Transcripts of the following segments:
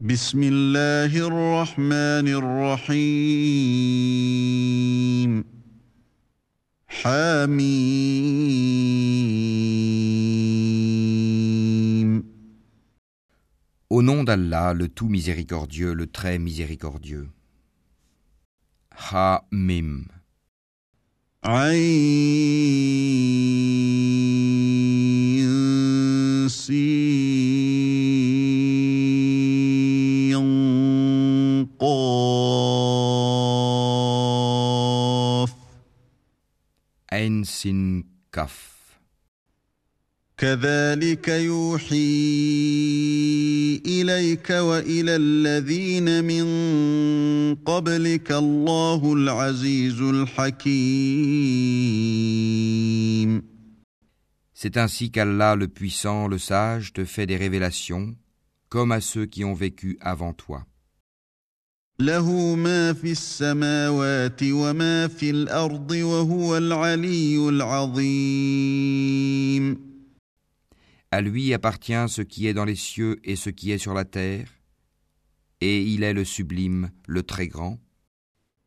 Bismillahirrahmanirrahim. Hamim. Au nom d'Allah, le tout miséricordieux, le très miséricordieux. Hamim. Ain Sin Kaf. كذلك يوحي إليك وإلى الذين من قبلك الله العزيز الحكيم C'est ainsi qu'Allah le puissant, le sage, te fait des révélations, comme à ceux qui ont vécu avant toi. له ما في السماوات وما في الأرض وهو العلي العظيم À lui appartient ce qui est dans les cieux et ce qui est sur la terre, et il est le sublime, le très grand.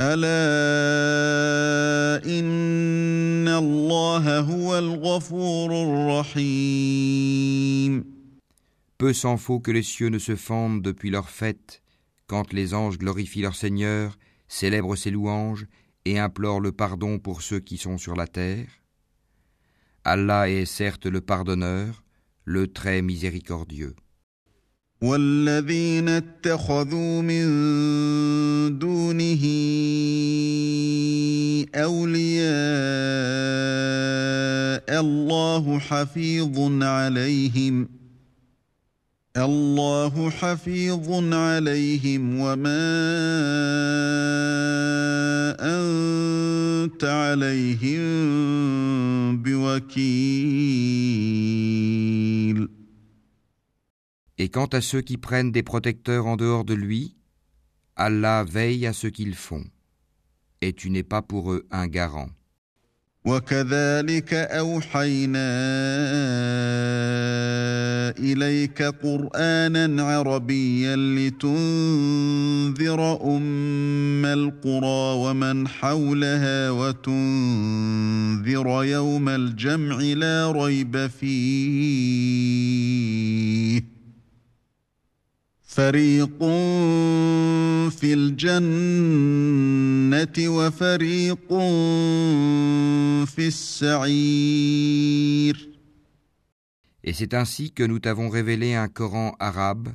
ألا إن الله هو الغفور الرحيم Peu s'en faut que les cieux ne se fendent depuis leur fête, quand les anges glorifient leur Seigneur, célèbrent ses louanges et implorent le pardon pour ceux qui sont sur la terre. Allah est certes le pardonneur, le très miséricordieux. والذين اتخذوا من دونه أولياء الله حفيظ عليهم الله حفيظ عليهم وما أنت عليهم بوكيل Et quant à ceux qui prennent des protecteurs en dehors de lui, Allah veille à ce qu'ils font, et tu n'es pas pour eux un garant. وكذلك أوحينا إليك قرآنا عربيا لتنذر أم القرى ومن حولها وتنذر يوم الجمع لا ريب فيه فريق في الجنة وفريق في السعير Et c'est ainsi que nous t'avons révélé un Coran arabe,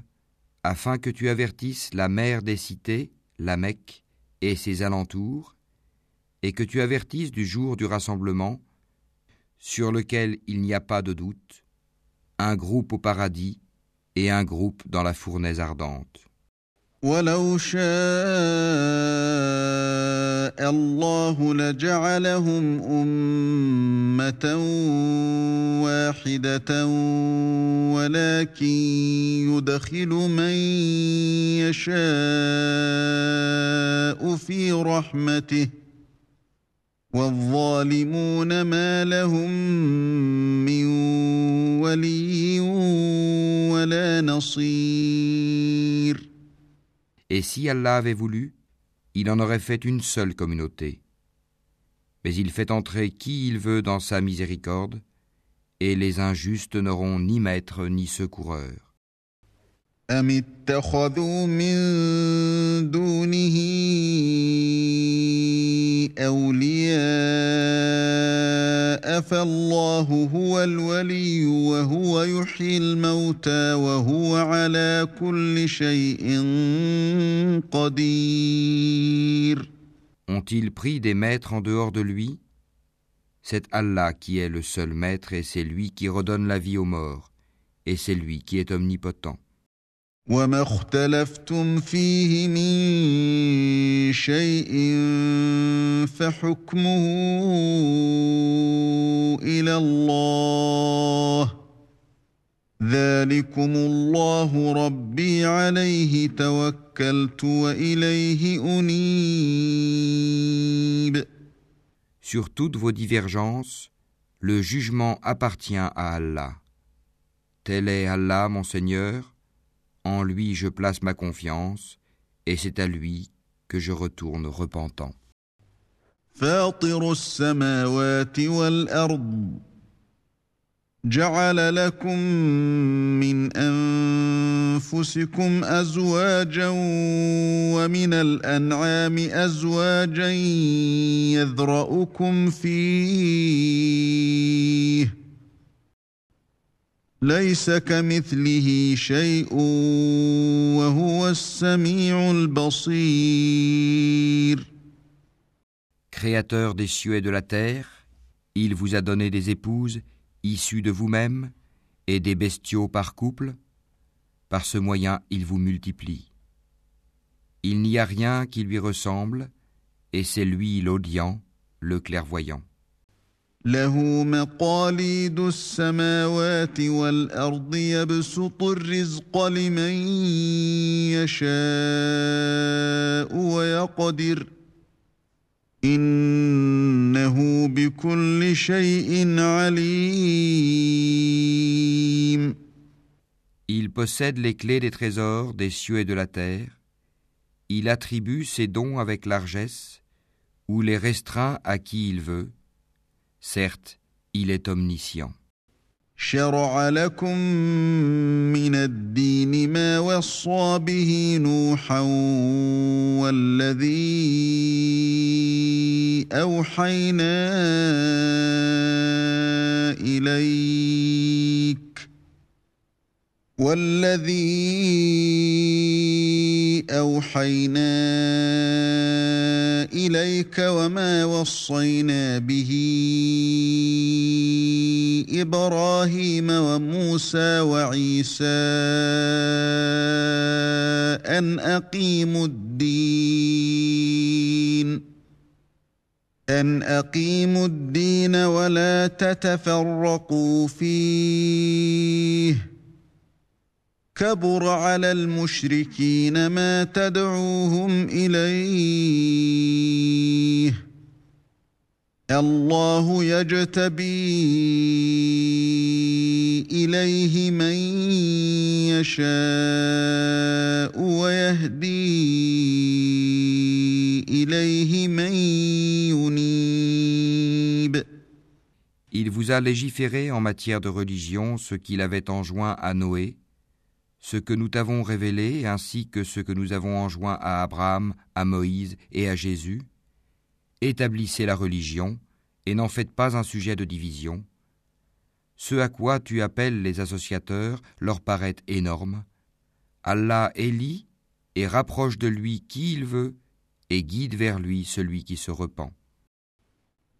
afin que tu avertisses la mère des cités, la Mecque, et ses alentours, et que tu avertisses du jour du rassemblement, sur lequel il n'y a pas de doute, un groupe au paradis et un groupe dans la fournaise ardente. ولو شاء الله لجعلهم أمة واحدة ولكن يدخل من يشاء في رحمته والظالمون ما لهم من ولي Et si Allah avait voulu, il en aurait fait une seule communauté. Mais il fait entrer qui il veut dans sa miséricorde, et les injustes n'auront ni maître ni secoureur. أم اتخذوا من دونه أولياء فالله هو الولي وهو يحيي الموتى وهو على كل شيء قدير Ont-ils pris des maîtres en dehors de lui C'est Allah qui est le seul maître et c'est lui qui redonne la vie aux morts, et c'est lui qui est omnipotent. وما اختلفتم فيه من شيء فحكمه إلى الله ذلكم الله ربي عليه توكلت وإليه أنيب Sur toutes vos divergences, le jugement appartient à Allah. Tel est Allah, mon Seigneur, en lui je place ma confiance, et c'est à lui que je retourne repentant. فاطر السماوات والأرض جعل لكم من أنفسكم أزواجا ومن الأنعام أزواجا يذرأكم فيه ليس كمثله شيء وهو السميع البصير Créateur des cieux et de la terre, il vous a donné des épouses issues de vous-même et des bestiaux par couple. Par ce moyen, il vous multiplie. Il n'y a rien qui lui ressemble, et c'est lui l'audient, le clairvoyant. له مقاليد السماوات والأرض يبسط الرزق لمن يشاء ويقدر إنه بكل شيء عليم Il possède les clés des trésors des cieux et de la terre. Il attribue ses dons avec largesse, ou les restreint à qui il veut. Certes, il est omniscient. شرع لكم من الدين ما وصى به نوحا والذي أوحينا إليك والذي أوحينا إليك وما وصينا به إبراهيم وموسى وعيسى أن أقيموا الدين أن أقيموا الدين ولا تتفرقوا فيه كبر على المشركين ما تدعوهم إليه. الله يجتبي إليه من يشاء ويهدي إليه من ينيب. Il vous a légiféré en matière de religion ce qu'il avait enjoint à Noé, ce que nous t'avons révélé ainsi que ce que nous avons enjoint à Abraham, à Moïse et à Jésus. Établissez la religion et n'en faites pas un sujet de division. Ce à quoi tu appelles les associateurs leur paraît énorme. Allah élit et rapproche de lui qui il veut et guide vers lui celui qui se repent.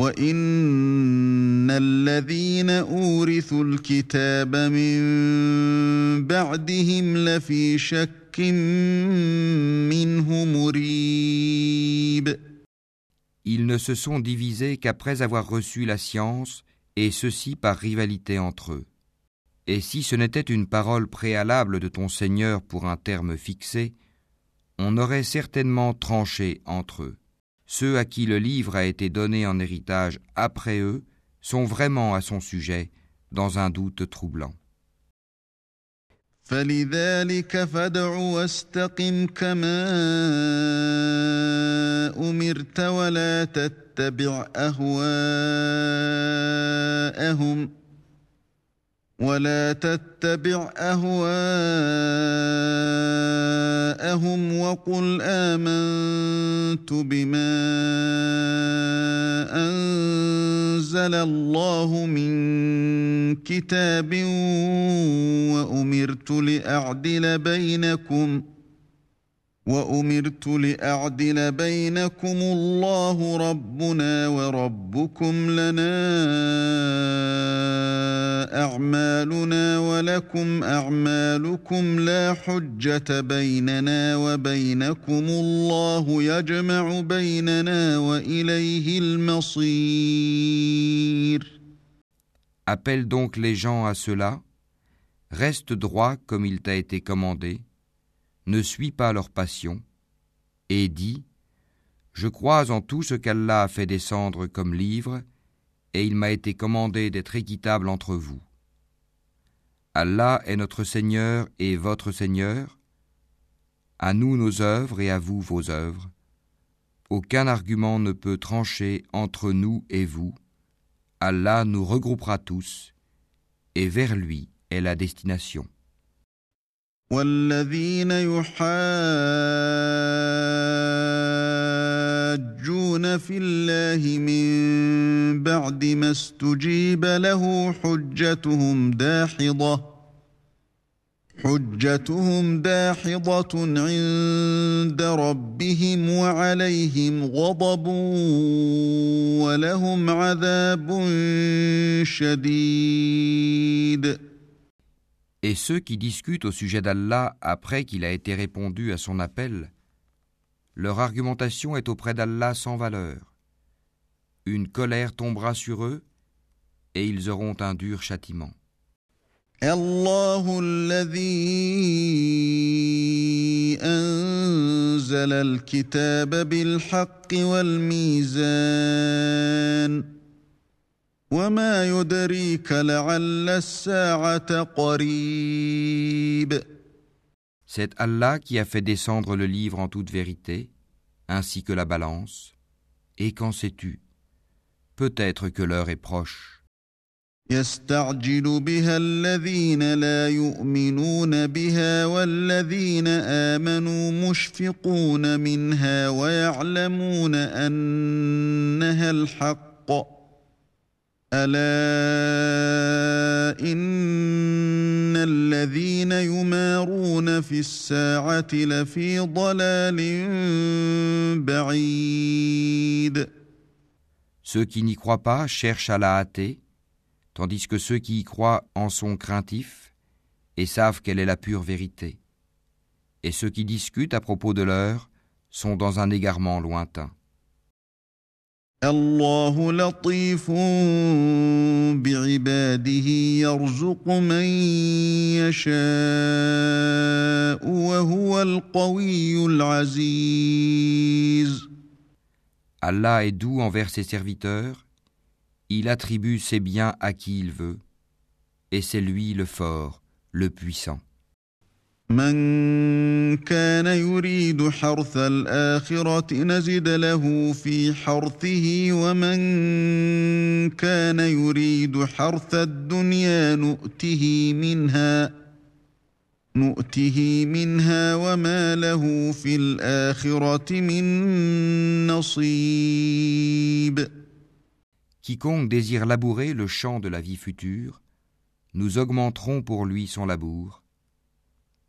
وان الذين اورثوا الكتاب من بعدهم لفي شك منه مريب Ils ne se sont divisés qu'après avoir reçu la science, et ceci par rivalité entre eux. Et si ce n'était une parole préalable de ton Seigneur pour un terme fixé, on aurait certainement tranché entre eux. Ceux à qui le livre a été donné en héritage après eux sont vraiment à son sujet dans un doute troublant. فلذلك فادع واستقم كما أمرت ولا تتبع أهواءهم ولا تتبع أهواءهم وقل آمنت بما أنزل الله من كتاب وأمرت لأعدل بينكم وأمرت لأعدل بينكم الله ربنا وربكم لنا أعمالنا ولكم أعمالكم لا حجة بيننا وبينكم الله يجمع بيننا وإليه المصير. Appelle donc les gens à cela, reste droit comme il t'a été commandé, ne suis pas leur passion, et dis Je crois en tout ce qu'Allah a fait descendre comme livre, et il m'a été commandé d'être équitable entre vous. Allah est notre Seigneur et votre Seigneur, à nous nos œuvres et à vous vos œuvres. Aucun argument ne peut trancher entre nous et vous. Allah nous regroupera tous, et vers lui est la destination. والذين يحاجون في الله من بعد ما استجيب له حجتهم داحضه حجتهم داحضه عند ربهم وعليهم غضب ولهم عذاب شديد Et ceux qui discutent au sujet d'Allah après qu'il a été répondu à son appel, leur argumentation est auprès d'Allah sans valeur. Une colère tombera sur eux et ils auront un dur châtiment. وما يدريك لعل الساعة قريب C'est Allah qui a fait descendre le livre en toute vérité, ainsi que la balance, et qu'en sais-tu Peut-être que l'heure est proche. يستعجل بها الذين لا يؤمنون بها والذين آمنوا مشفقون منها ويعلمون أنها الحق يمارون في الساعة لفي ضلال بعيد Ceux qui n'y croient pas cherchent à la hâter, tandis que ceux qui y croient en sont craintifs et savent quelle est la pure vérité. Et ceux qui discutent à propos de l'heure sont dans un égarement lointain. الله لطيف بعباده يرزق من يشاء وهو القوي العزيز Allah est doux envers ses serviteurs, il attribue ses biens à qui il veut, et c'est lui le fort, le puissant. من كان يريد حرث الآخرة نزد له في حرثه ومن كان يريد حرث الدنيا نؤته منها نؤته منها وما له في الآخرة من نصيب. Quiconque désire labourer le champ de la vie future, nous augmenterons pour lui son labour.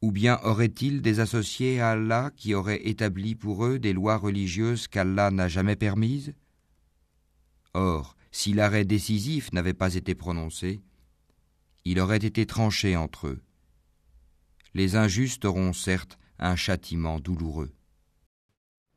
Ou bien aurait-il des associés à Allah qui auraient établi pour eux des lois religieuses qu'Allah n'a jamais permises? Or, si l'arrêt décisif n'avait pas été prononcé, il aurait été tranché entre eux. Les injustes auront certes un châtiment douloureux.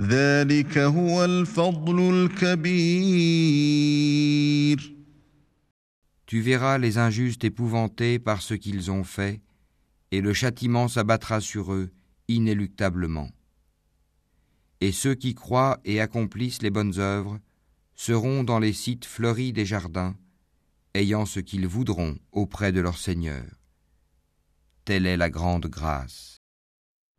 ذلك هو الفضل الكبير Tu verras les injustes épouvantés par ce qu'ils ont fait, et le châtiment s'abattra sur eux inéluctablement. Et ceux qui croient et accomplissent les bonnes œuvres seront dans les sites fleuris des jardins, ayant ce qu'ils voudront auprès de leur Seigneur. Telle est la grande grâce.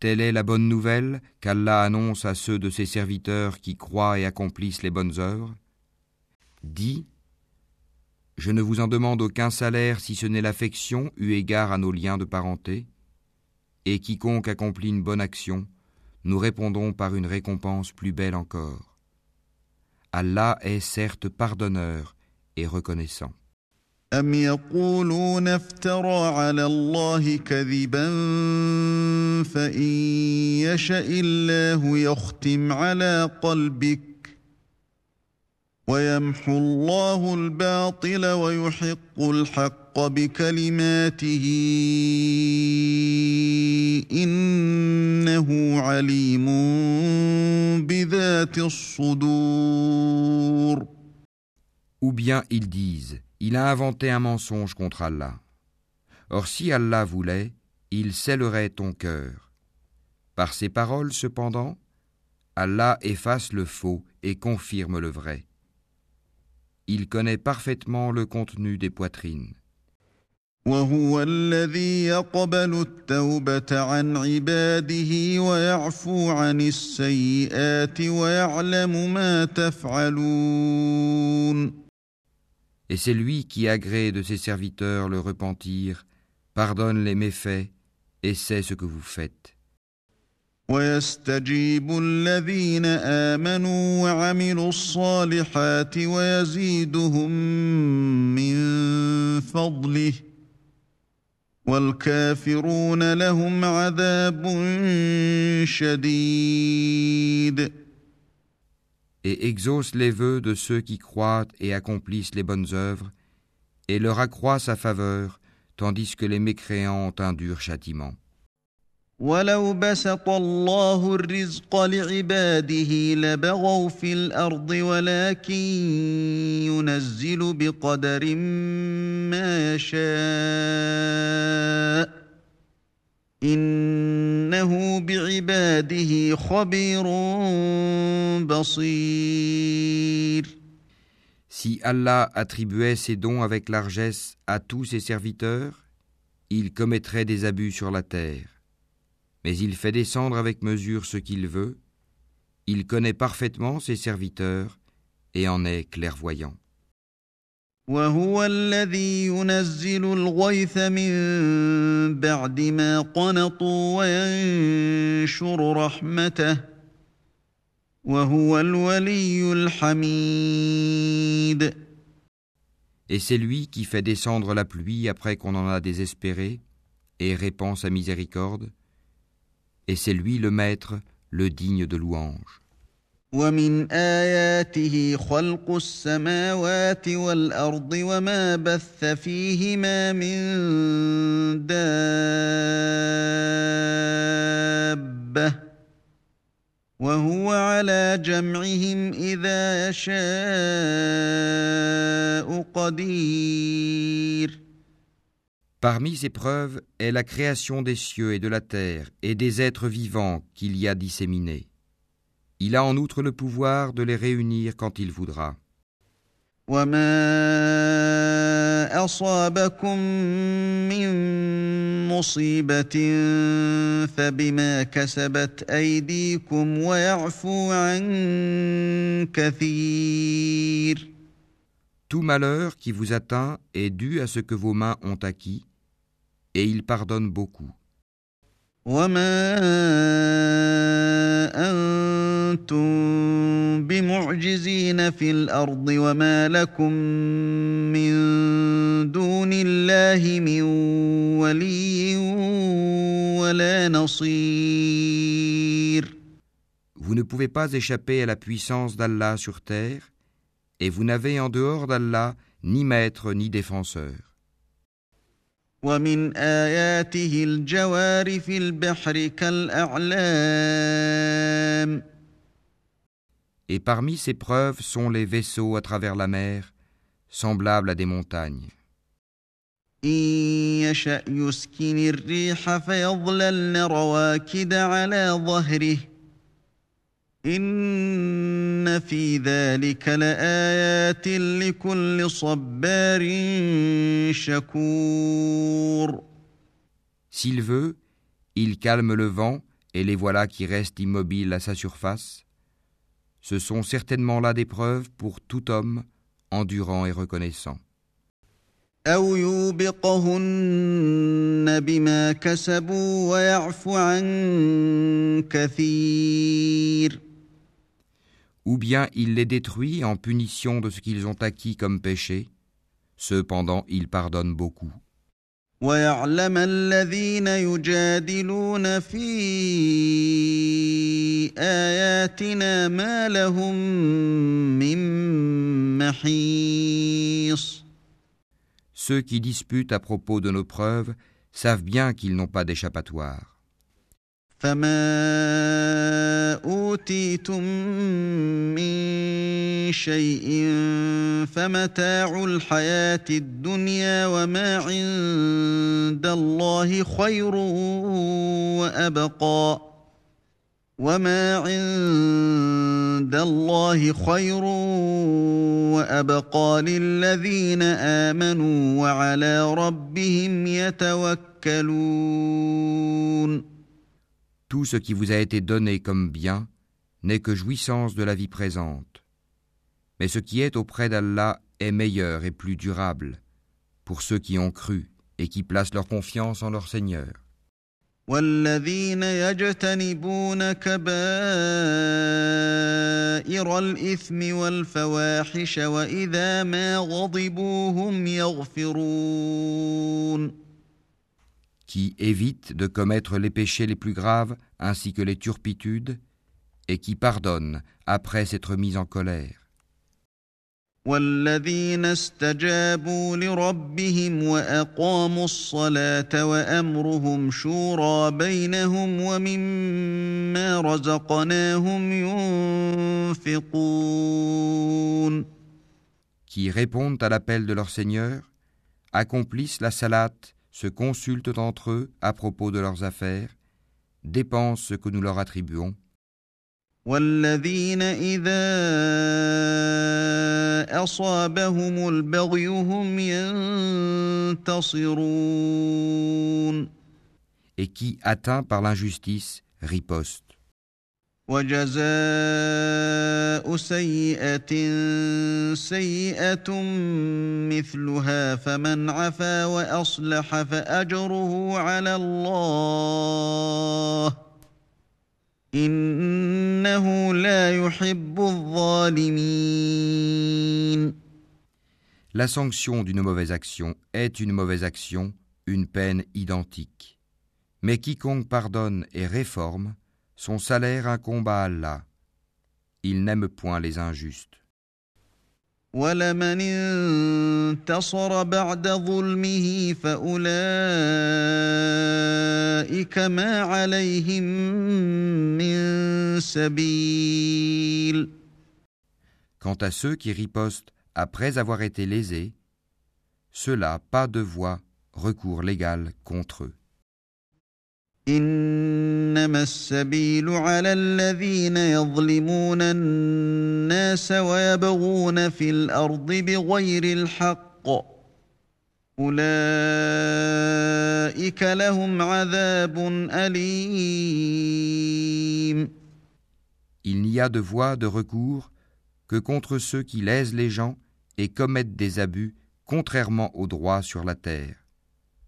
Telle est la bonne nouvelle qu'Allah annonce à ceux de ses serviteurs qui croient et accomplissent les bonnes œuvres. Dis Je ne vous en demande aucun salaire si ce n'est l'affection eu égard à nos liens de parenté, et quiconque accomplit une bonne action, nous répondons par une récompense plus belle encore. Allah est certes pardonneur et reconnaissant. Ou bien ils disent, il a inventé un mensonge contre Allah. Or si Allah voulait, il scellerait ton cœur. Par ces paroles cependant, Allah efface le faux et confirme le vrai. Il connaît parfaitement le contenu des poitrines. وهو الذي يقبل التوبة عن عباده ويعفو عن السيئات ويعلم ما تفعلون Et c'est lui qui agrée de ses serviteurs le repentir, pardonne les méfaits et sait ce que vous faites. ويستجيب الذين امنوا وعملوا الصالحات ويزيدهم من فضله والكافرون لهم عذاب شديد Et exauce les vœux de ceux qui croient et accomplissent les bonnes œuvres, et leur accroît sa faveur, tandis que les mécréants ont un dur châtiment. ولو بسط الله الرزق لعباده لبغوا في الأرض ولكن ينزل بقدر ما يشاء انه بعباده خبير بصير Si Allah attribuait ses dons avec largesse à tous ses serviteurs, il commettrait des abus sur la terre mais il fait descendre avec mesure ce qu'il veut, il connaît parfaitement ses serviteurs et en est clairvoyant. Et c'est lui qui fait descendre la pluie après qu'on en a désespéré et répand sa miséricorde et c'est lui le maître, le digne de louange. ومن آياته خلق السماوات والأرض وما بث فيهما من دابة وهو على جمعهم إذا يشاء قدير Parmi ces preuves est la création des cieux et de la terre et des êtres vivants qu'il y a disséminés. Il a en outre le pouvoir de les réunir quand il voudra. Tout malheur qui vous atteint est dû à ce que vos mains ont acquis, et il pardonne beaucoup. Vous ne pouvez pas échapper à la puissance d'Allah sur terre, et vous n'avez en dehors d'Allah ni maître ni défenseur. Et parmi ces preuves sont les vaisseaux à travers la mer, semblables à des montagnes. S'il veut, il calme le vent et les voilà qui restent immobiles à sa surface. Ce sont certainement là des preuves pour tout homme endurant et reconnaissant. Ou bien il les détruit en punition de ce qu'ils ont acquis comme péché, cependant il pardonne beaucoup. Ceux qui disputent à propos de nos preuves savent bien qu'ils n'ont pas d'échappatoire. فما اوتيتم من شيء فمتاع الحياة الدنيا وما عند الله خير وابقى وما عند الله خير وابقى للذين امنوا وعلى ربهم يتوكلون Tout ce qui vous a été donné comme bien n'est que jouissance de la vie présente. Mais ce qui est auprès d'Allah est meilleur et plus durable pour ceux qui ont cru et qui placent leur confiance en leur Seigneur. Qui évite de commettre les péchés les plus graves ainsi que les turpitudes, et qui pardonne après s'être mis en colère. Qui répondent à l'appel de leur Seigneur, accomplissent la salate se consultent entre eux à propos de leurs affaires, dépensent ce que nous leur attribuons. Et qui, atteint par l'injustice, riposte. وجزاء سيئة سيئة مثلها فمن عفا وأصلح فأجره على الله إنه لا يحب الظالمين La sanction d'une mauvaise action est une mauvaise action, une peine identique. Mais quiconque pardonne et réforme, son salaire incombe à Allah. Il n'aime point les injustes. Quant à ceux qui ripostent après avoir été lésés, ceux-là pas de voie recours légal contre eux. إنما السبيل على الذين يظلمون الناس ويبغون في الأرض بغير الحق أولئك لهم عذاب أليم Il n'y a de voie de recours que contre ceux qui lèsent les gens et commettent des abus contrairement au droit sur la terre.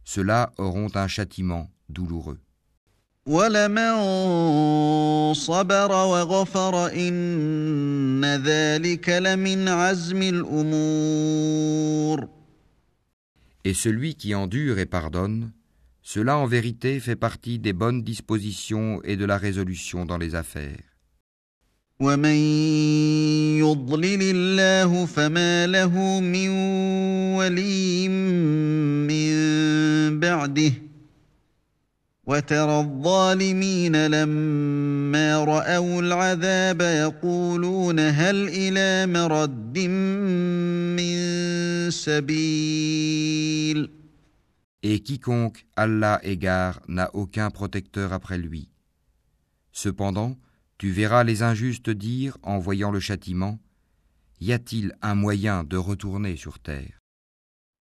Ceux-là auront un châtiment douloureux. ولمن صبر وغفر إن ذلك لمن عزم الأمور Et celui qui endure et pardonne, cela en vérité fait partie des bonnes dispositions et de la résolution dans les affaires. ومن يضلل الله فما له من ولي من بعده وترى الظالمين لما راوا العذاب يقولون هل الى مرد من سبيل Et quiconque Allah égare n'a aucun protecteur après lui. Cependant, tu verras les injustes dire en voyant le châtiment Y a-t-il un moyen de retourner sur terre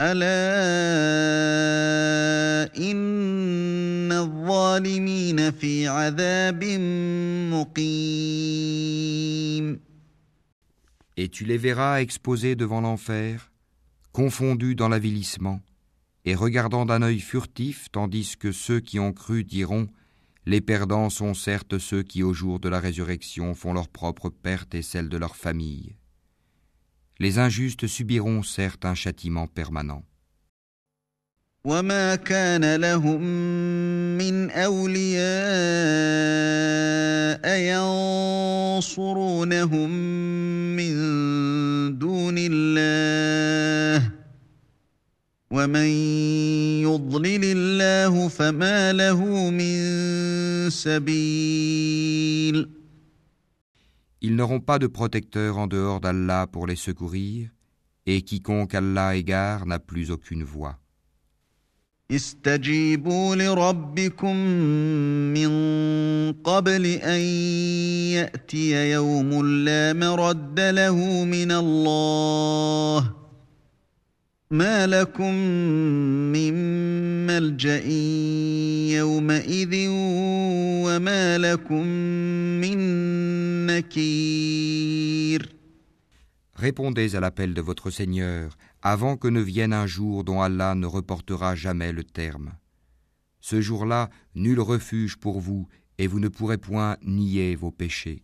الا ان الظالمين في عذاب مقيم Et tu les verras exposés devant l'enfer, confondus dans l'avilissement, et regardant d'un œil furtif, tandis que ceux qui ont cru diront Les perdants sont certes ceux qui, au jour de la résurrection, font leur propre perte et celle de leur famille. Les injustes subiront certes un châtiment permanent. وما كان لهم من اولياء ينصرونهم من دون الله ومن يضلل الله فما له من سبيل Ils n'auront pas de protecteur en dehors d'Allah pour les secourir, et quiconque Allah égare n'a plus aucune voix. استجيبوا لربكم من قبل ان ياتي يوم لا مرد له من الله ما لكم من ملجا يومئذ وما لكم من نكير Répondez à l'appel de votre Seigneur avant que ne vienne un jour dont Allah ne reportera jamais le terme. Ce jour-là, nul refuge pour vous, et vous ne pourrez point nier vos péchés.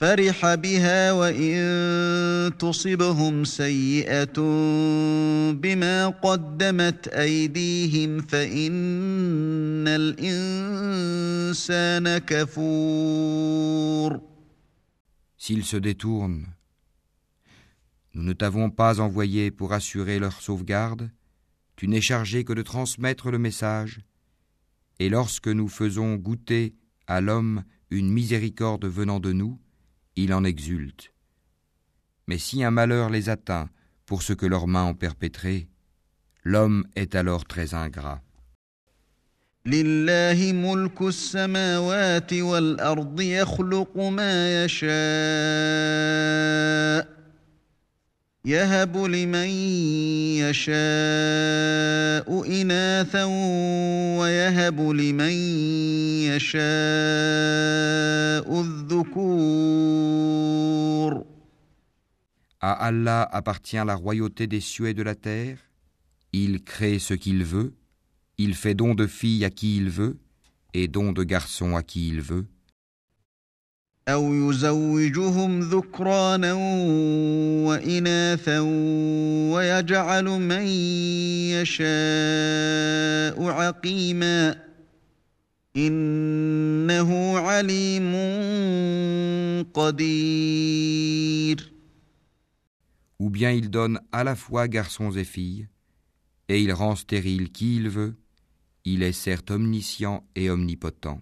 فرح بها وإن تصبهم سيئة بما قدمت أيديهم فإن الإنسان كفور S'ils se détournent, nous ne t'avons pas envoyé pour assurer leur sauvegarde, tu n'es chargé que de transmettre le message, et lorsque nous faisons goûter à l'homme une miséricorde venant de nous, il en exulte. Mais si un malheur les atteint pour ce que leurs mains ont perpétré, l'homme est alors très ingrat. لله ملك السماوات والأرض يخلق ما يشاء يهب لمن يشاء إناثا ويهب لمن يشاء الذكور À Allah appartient la royauté des cieux et de la terre. Il crée ce qu'il veut. Il fait don de filles à qui il veut et don de garçons à qui il veut. أو يزوجهم ذكرانا وإناثا ويجعل من يشاء عقيما إنه عليم قدير Ou bien il donne à la fois garçons et filles, et il rend stérile qui il veut. Il est certes omniscient et omnipotent.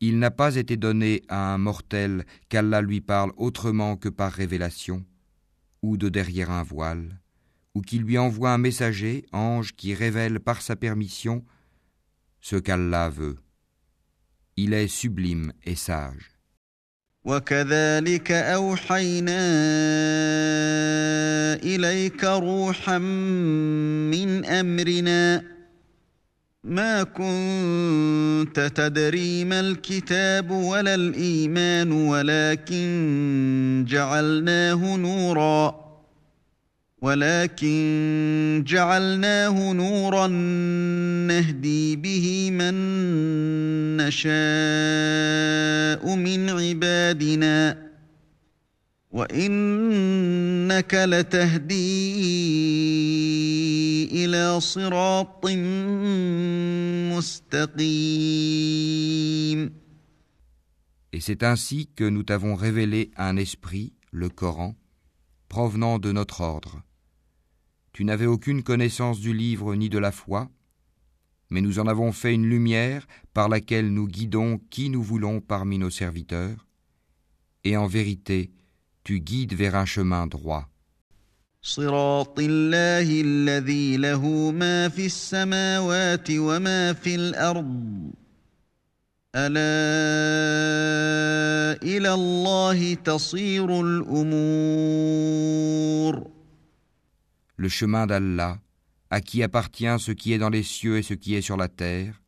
Il n'a pas été donné à un mortel qu'Allah lui parle autrement que par révélation, ou de derrière un voile, ou qu'il lui envoie un messager, ange, qui révèle par sa permission ce qu'Allah veut. Il est sublime et sage. ما كنت تدري ما الكتاب ولا الايمان ولكن جعلناه نورا ولكن جعلناه نورا نهدي به من نشاء من عبادنا وانك لتهدي الى صراط مستقيم Et c'est ainsi que nous t'avons révélé un esprit, le Coran, provenant de notre ordre. Tu n'avais aucune connaissance du livre ni de la foi, mais nous en avons fait une lumière par laquelle nous guidons qui nous voulons parmi nos serviteurs, et en vérité, tu guides vers un chemin droit. صراط الله الذي له ما في السماوات وما في الأرض ألا إلى الله تصير الأمور Le chemin d'Allah, à qui appartient ce qui est dans les cieux et ce qui est sur la terre,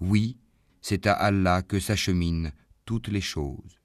oui, c'est à Allah que s'acheminent toutes les choses.